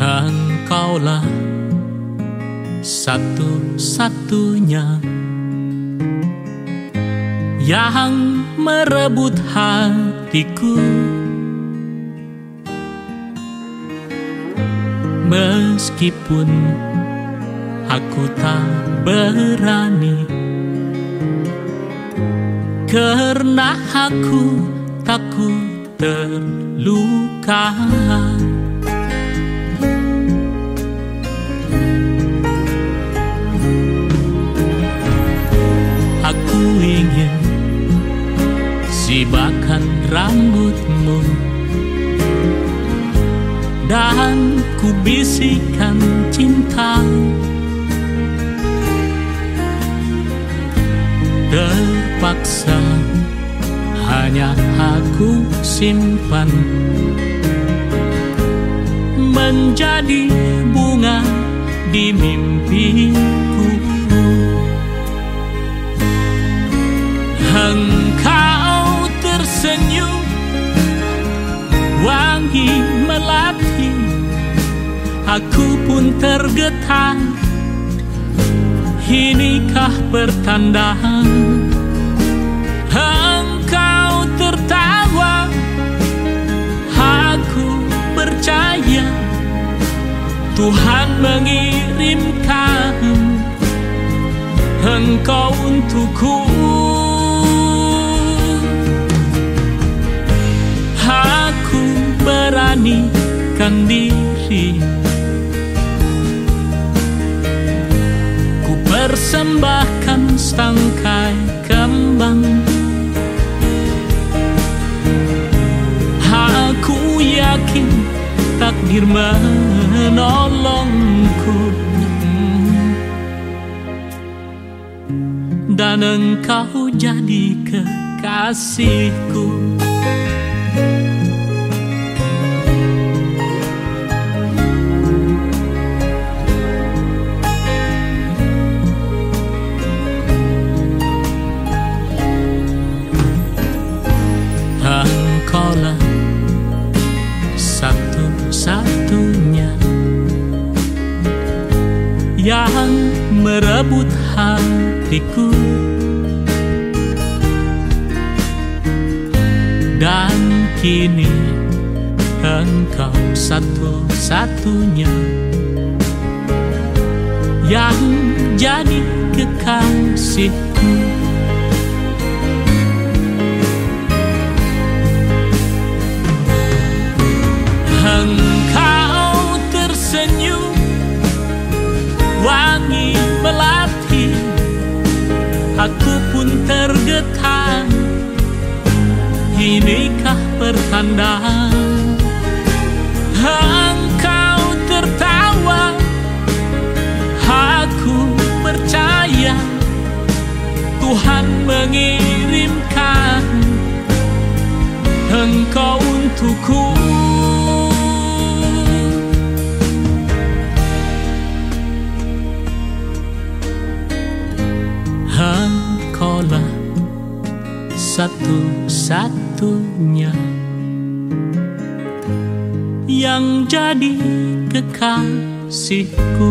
Engkaulah satu-satunya yang merebut hatiku Meskipun aku tak berani Karena aku takut terluka. Aku ingin sibakan rambutmu Dan ku bisikan cinta. Terpaksa hanya aku simpan. Menjadi bunga di mimpiku. Engkau tersenyum Wangi melati. Aku pun tergetar. Inikah pertanda Engkau tertawa. Aku percaya Tuhan mengirimkan Engkau untukku beranikan diri. Ku persembahkan setangkai kembang. Aku yakin takdir menolongku. Dan engkau jadi kekasihku merebut hatiku. Dan kini engkau satu-satunya Yang jadi kekasihku Pertanda Engkau tertawa Aku percaya Tuhan mengirimkan Engkau untukku. Engkaulah satu-satunya Yang jadi kekasihku